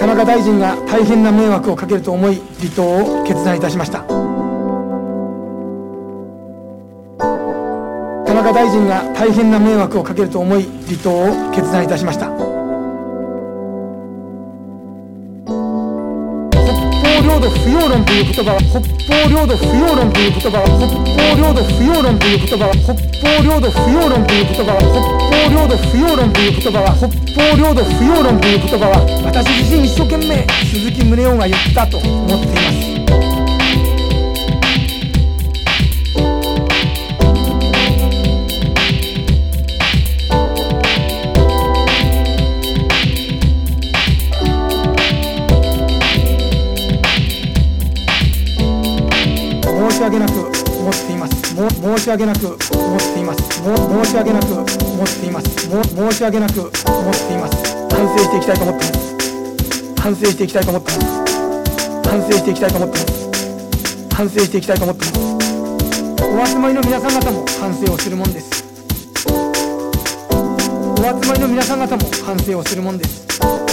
田中大臣が大変な迷惑をかけると思い離党を決断いたしました。田中大臣が大変な迷惑をかけると思い離党を決断いたしました。領土不要論という言葉は北方領土不要論という言葉は北方領土不要論という言葉は北方領土不要論という言葉は北方領土不要論という言葉は北方領土不要論という言葉は私自身一生懸命鈴木宗男が言ったと思っています。訳なく思っています。も申し訳なく思っています。も申し訳なく思っています。も申し訳なく思っています。反省していきたいと思っています。反省していきたいと思っています。反省していきたいと思っています反省していきたいと思っています。お集まりの皆さん方も反省をするもんです。お集まりの皆さん方も反省をするもんです。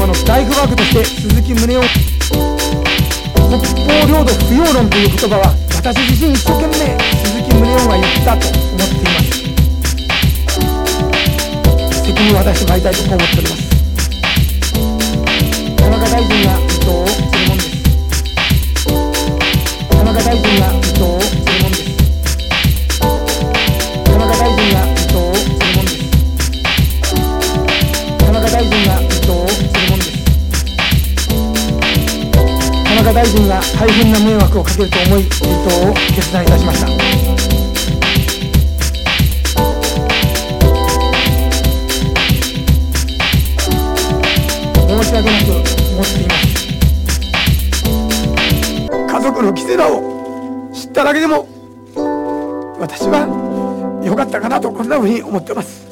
様のライフワークとして鈴木宗男北方領土不要論という言葉は私自身一生懸命鈴木宗男が言ったと思っています。責任を果たしてまいりたいと思っております。田中大臣が伊藤を大臣が大変な迷惑をかけると思い離党を決断いたしました。申し訳なく思っています。家族のキセラを知っただけでも私は良かったかなとこんなふうに思ってます。